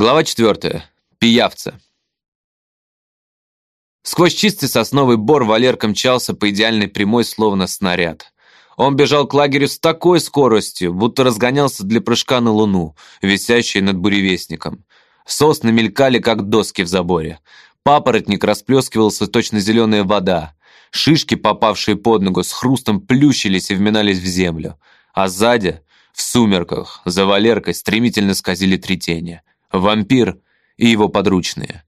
Глава 4. Пиявца. Сквозь чистый сосновый бор Валерка мчался по идеальной прямой, словно снаряд. Он бежал к лагерю с такой скоростью, будто разгонялся для прыжка на луну, висящей над буревестником. Сосны мелькали, как доски в заборе. Папоротник расплескивался точно зеленая вода. Шишки, попавшие под ногу, с хрустом плющились и вминались в землю. А сзади, в сумерках, за Валеркой стремительно скользили три тени. Вампир и его подручные.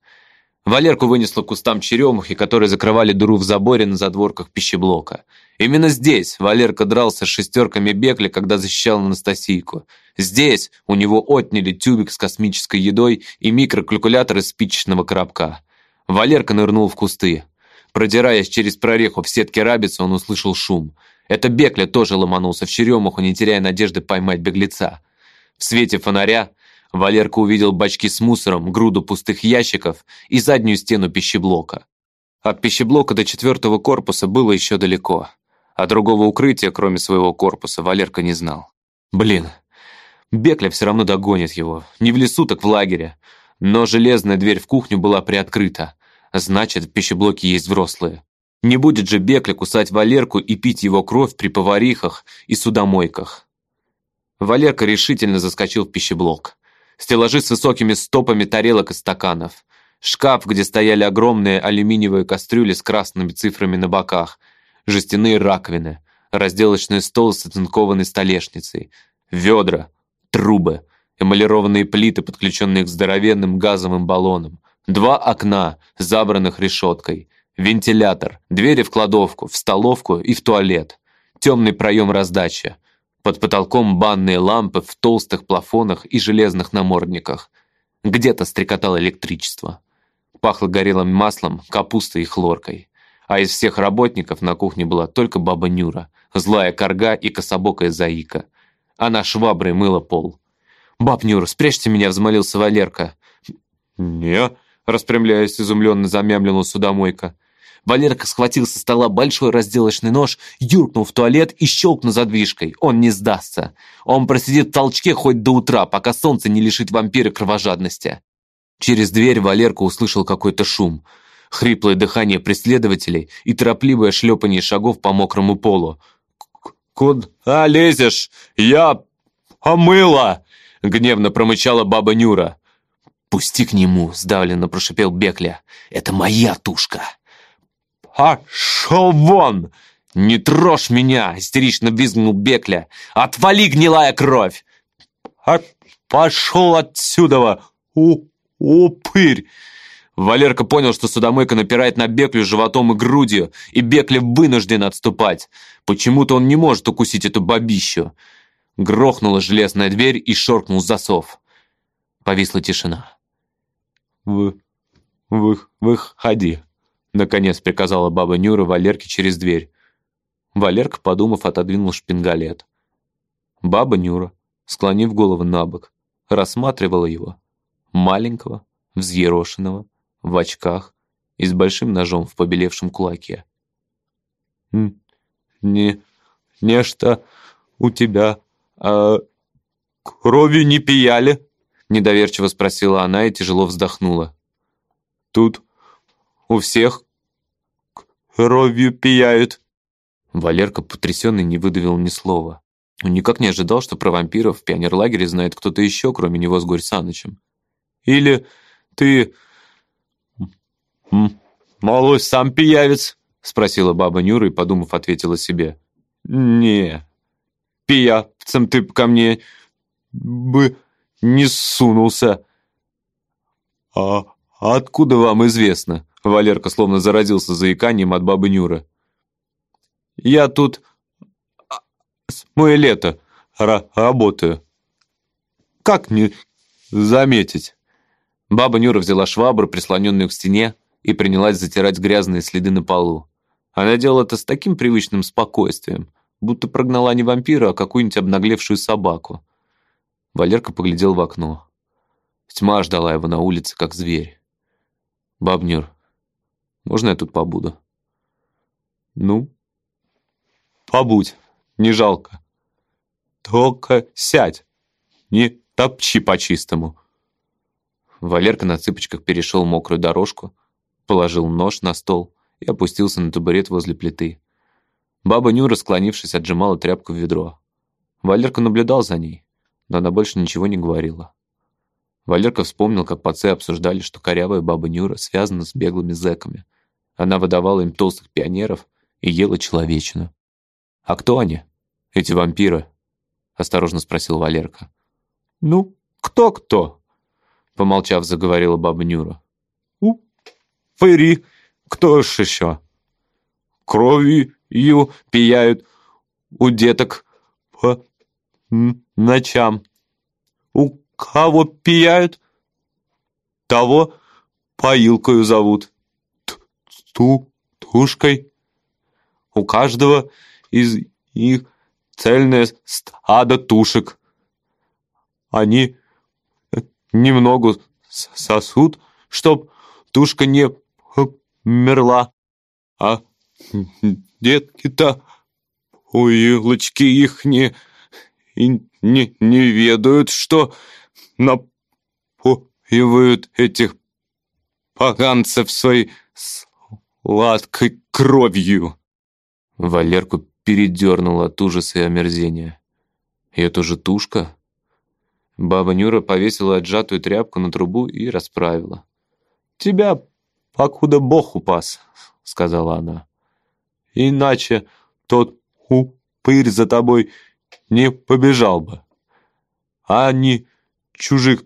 Валерку вынесло к кустам черемухи, которые закрывали дыру в заборе на задворках пищеблока. Именно здесь Валерка дрался с шестерками Бекли, когда защищал Анастасийку. Здесь у него отняли тюбик с космической едой и микрокалькулятор из спичечного коробка. Валерка нырнул в кусты. Продираясь через прореху в сетке рабицы, он услышал шум. Это Бекля тоже ломанулся в черемуху, не теряя надежды поймать беглеца. В свете фонаря Валерка увидел бачки с мусором, груду пустых ящиков и заднюю стену пищеблока. От пищеблока до четвертого корпуса было еще далеко, а другого укрытия, кроме своего корпуса, Валерка не знал. Блин, Бекля все равно догонит его. Не в лесу, так в лагере. Но железная дверь в кухню была приоткрыта. Значит, в пищеблоке есть взрослые. Не будет же Бекля кусать Валерку и пить его кровь при поварихах и судомойках. Валерка решительно заскочил в пищеблок стеллажи с высокими стопами тарелок и стаканов, шкаф, где стояли огромные алюминиевые кастрюли с красными цифрами на боках, жестяные раковины, разделочный стол с оцинкованной столешницей, ведра, трубы, эмалированные плиты, подключенные к здоровенным газовым баллонам, два окна, забранных решеткой, вентилятор, двери в кладовку, в столовку и в туалет, темный проем раздачи, под потолком банные лампы в толстых плафонах и железных намордниках. Где-то стрекотало электричество. Пахло горелым маслом, капустой и хлоркой. А из всех работников на кухне была только баба Нюра, злая корга и кособокая заика. Она шваброй мыла пол. «Баб Нюра, спрячьте меня!» — взмолился Валерка. «Не», — распрямляясь, изумленно замямлила судомойка. Валерка схватил со стола большой разделочный нож, юркнул в туалет и щелкнул задвижкой. Он не сдастся. Он просидит в толчке хоть до утра, пока солнце не лишит вампира кровожадности. Через дверь Валерка услышал какой-то шум. Хриплое дыхание преследователей и торопливое шлепание шагов по мокрому полу. «Куда лезешь? Я помыла!» Гневно промычала баба Нюра. «Пусти к нему!» — сдавленно прошипел Бекля. «Это моя тушка!» «Пошел вон! Не трожь меня!» — истерично визгнул Бекля. «Отвали, гнилая кровь!» а «Пошел отсюда, у упырь!» Валерка понял, что судомойка напирает на Беклю животом и грудью, и Бекля вынужден отступать. Почему-то он не может укусить эту бабищу. Грохнула железная дверь и шоркнул засов. Повисла тишина. «Вы... вы... выходи», Наконец приказала баба Нюра Валерке через дверь. Валерка, подумав, отодвинул шпингалет. Баба Нюра, склонив голову на бок, рассматривала его. Маленького, взъерошенного, в очках и с большим ножом в побелевшем кулаке. «Не... нечто у тебя... а... крови не пияли?» Недоверчиво спросила она и тяжело вздохнула. «Тут у всех кровью пияют. Валерка, потрясенный, не выдавил ни слова. Он никак не ожидал, что про вампиров в пионерлагере знает кто-то еще, кроме него с Горь Санычем. «Или ты... малой сам пиявец?» спросила баба Нюра и, подумав, ответила себе. «Не, пиявцем ты ко мне бы не сунулся». «А откуда вам известно?» Валерка словно заразился заиканием от бабы Нюры. «Я тут с мое лето работаю. Как не заметить?» Баба Нюра взяла швабру, прислоненную к стене, и принялась затирать грязные следы на полу. Она делала это с таким привычным спокойствием, будто прогнала не вампира, а какую-нибудь обнаглевшую собаку. Валерка поглядел в окно. Тьма ждала его на улице, как зверь. «Бабнюр, можно я тут побуду?» «Ну, побудь, не жалко. Только сядь, не топчи по-чистому». Валерка на цыпочках перешел мокрую дорожку, положил нож на стол и опустился на табурет возле плиты. Баба Нюра, склонившись, отжимала тряпку в ведро. Валерка наблюдал за ней, но она больше ничего не говорила. Валерка вспомнил, как пацы обсуждали, что корявая баба Нюра связана с беглыми зэками. Она выдавала им толстых пионеров и ела человечину. «А кто они, эти вампиры?» — осторожно спросил Валерка. «Ну, кто-кто?» — помолчав, заговорила баба Нюра. «У, фыри, кто ж еще? Кровью пияют у деток по ночам. У кого пияют, того поилкою зовут. Ту тушкой. У каждого из их цельное стадо тушек. Они немного сосут, чтоб тушка не мерла. А детки-то, уилочки их не, не, не ведают, что напоивают этих поганцев своей сладкой кровью. Валерку передернуло от ужаса и омерзения. И это же тушка? Баба Нюра повесила отжатую тряпку на трубу и расправила. «Тебя, покуда Бог упас», — сказала она. «Иначе тот упырь за тобой не побежал бы. А они чужих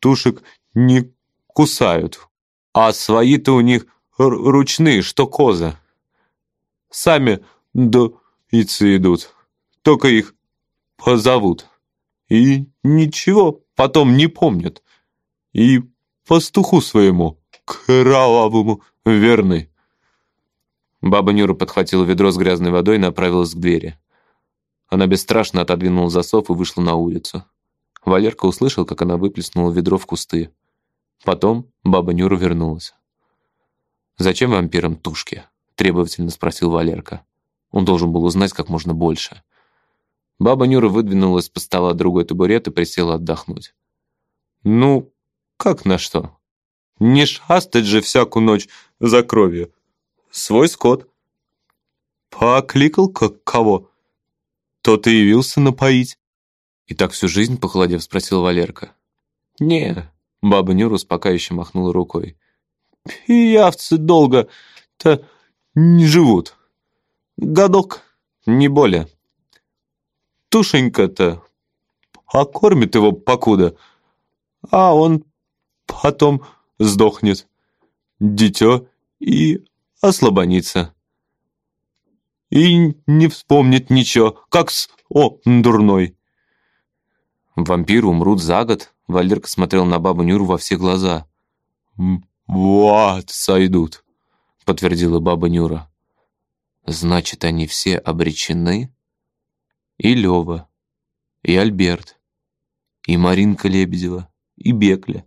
тушек не кусают, а свои-то у них ручные, что козы. Сами доиться идут, только их позовут. И ничего потом не помнят. И пастуху своему, кровавому, верны. Баба Нюра подхватила ведро с грязной водой и направилась к двери. Она бесстрашно отодвинула засов и вышла на улицу. Валерка услышал, как она выплеснула ведро в кусты. Потом баба Нюра вернулась. «Зачем вампирам тушки?» – требовательно спросил Валерка. Он должен был узнать как можно больше. Баба Нюра выдвинула из-под стола другой табурет и присела отдохнуть. «Ну, как на что? Не шастать же всякую ночь за кровью. Свой скот. Покликал как кого? Тот и явился напоить». «И так всю жизнь, похолодев, спросил Валерка. «Не», — баба Нюра успокаивающе махнула рукой. «Пиявцы долго-то не живут. Годок, не более. Тушенька-то покормит его покуда, а он потом сдохнет. Дитё и ослабонится. И не вспомнит ничего, как с о дурной. Вампиры умрут за год. Валерка смотрел на бабу Нюру во все глаза. «Вот, сойдут», — подтвердила баба Нюра. «Значит, они все обречены?» И Лёва, и Альберт, и Маринка Лебедева, и Бекля,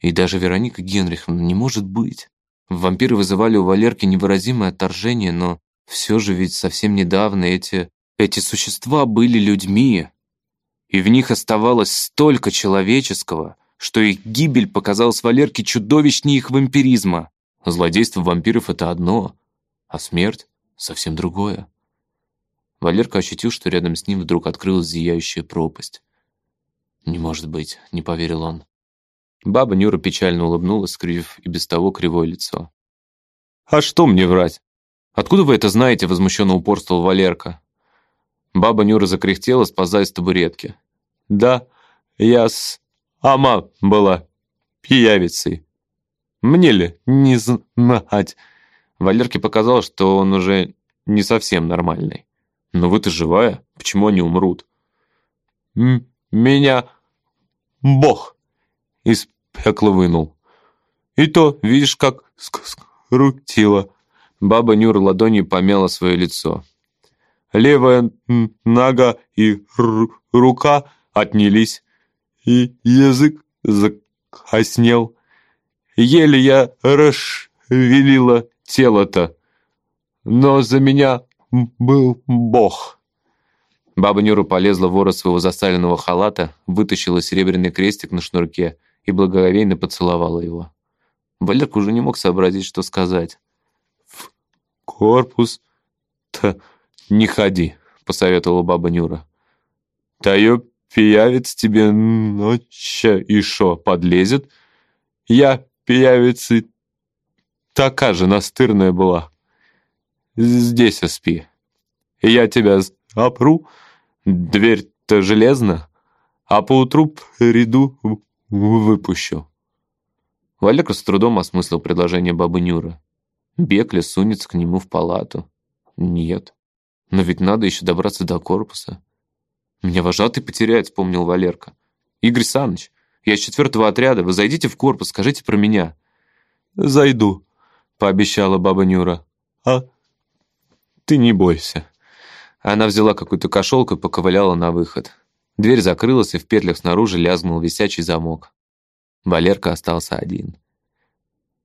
и даже Вероника Генриховна не может быть. Вампиры вызывали у Валерки невыразимое отторжение, но все же ведь совсем недавно эти, эти существа были людьми, и в них оставалось столько человеческого, что их гибель показалась Валерке чудовищнее их вампиризма. Злодейство вампиров — это одно, а смерть — совсем другое. Валерка ощутил, что рядом с ним вдруг открылась зияющая пропасть. «Не может быть», — не поверил он. Баба Нюра печально улыбнулась, скривив и без того кривое лицо. «А что мне врать?» «Откуда вы это знаете?» — возмущенно упорствовал Валерка. Баба Нюра закряхтела, сползая с табуретки. «Да, я с Ама была пиявицей. Мне ли не знать?» Валерке показалось, что он уже не совсем нормальный. Но вы-то живая, почему они умрут? М меня Бог из пекла вынул. И то, видишь, как скрутило. Баба Нюра ладонью помяла свое лицо. Левая нога и рука отнялись, и язык закоснел. Еле я расшевелила тело-то, но за меня был Бог». Баба Нюра полезла в ворот своего засаленного халата, вытащила серебряный крестик на шнурке и благоговейно поцеловала его. Валерка уже не мог сообразить, что сказать. «В корпус-то не ходи», — посоветовала баба Нюра. «Таю пиявец тебе ночью шо, подлезет? Я пиявицы такая же настырная была. Здесь спи. Я тебя опру, дверь-то железная, а поутру приду выпущу». Валерка с трудом осмыслил предложение бабы Нюры. Бекля сунется к нему в палату. Нет. Но ведь надо еще добраться до корпуса. Меня вожатый потеряет, вспомнил Валерка. Игорь Саныч, я из четвертого отряда, вы зайдите в корпус, скажите про меня. Зайду, пообещала баба Нюра. А ты не бойся. Она взяла какую-то кошелку и поковыляла на выход. Дверь закрылась, и в петлях снаружи лязгнул висячий замок. Валерка остался один.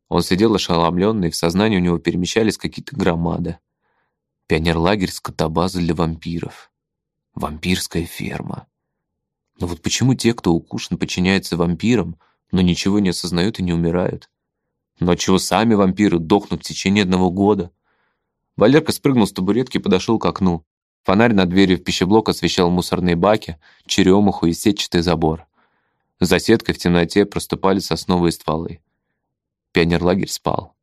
Он сидел ошеломленный, в сознании у него перемещались какие-то громады. Пионерлагерь скотобаза для вампиров. Вампирская ферма. Но вот почему те, кто укушен, подчиняются вампирам, но ничего не осознают и не умирают? Но чего сами вампиры дохнут в течение одного года? Валерка спрыгнул с табуретки и подошел к окну. Фонарь над дверью в пищеблок освещал мусорные баки, черемуху и сетчатый забор. За сеткой в темноте проступали сосновые стволы. Пионерлагерь спал.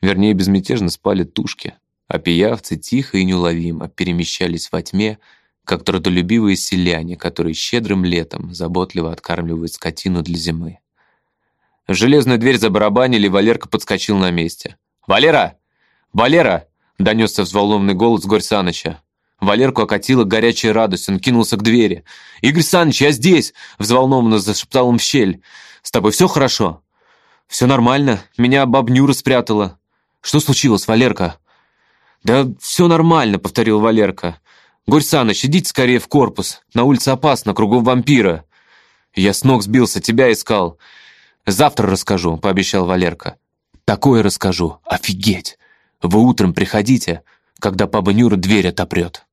Вернее, безмятежно спали тушки, а пиявцы тихо и неуловимо перемещались во тьме, как трудолюбивые селяне, которые щедрым летом заботливо откармливают скотину для зимы. В железную дверь забарабанили, Валерка подскочил на месте. «Валера! Валера!» — донесся взволнованный голос Горь Саныча. Валерку окатила горячая радость, он кинулся к двери. «Игорь Саныч, я здесь!» — взволнованно зашептал он в щель. «С тобой все хорошо?» «Все нормально. Меня баб Нюра спрятала». «Что случилось, Валерка?» «Да все нормально», — повторил Валерка. «Горь Саныч, идите скорее в корпус. На улице опасно, кругом вампира». «Я с ног сбился, тебя искал». «Завтра расскажу», — пообещал Валерка. «Такое расскажу. Офигеть! Вы утром приходите, когда баба Нюра дверь отопрет».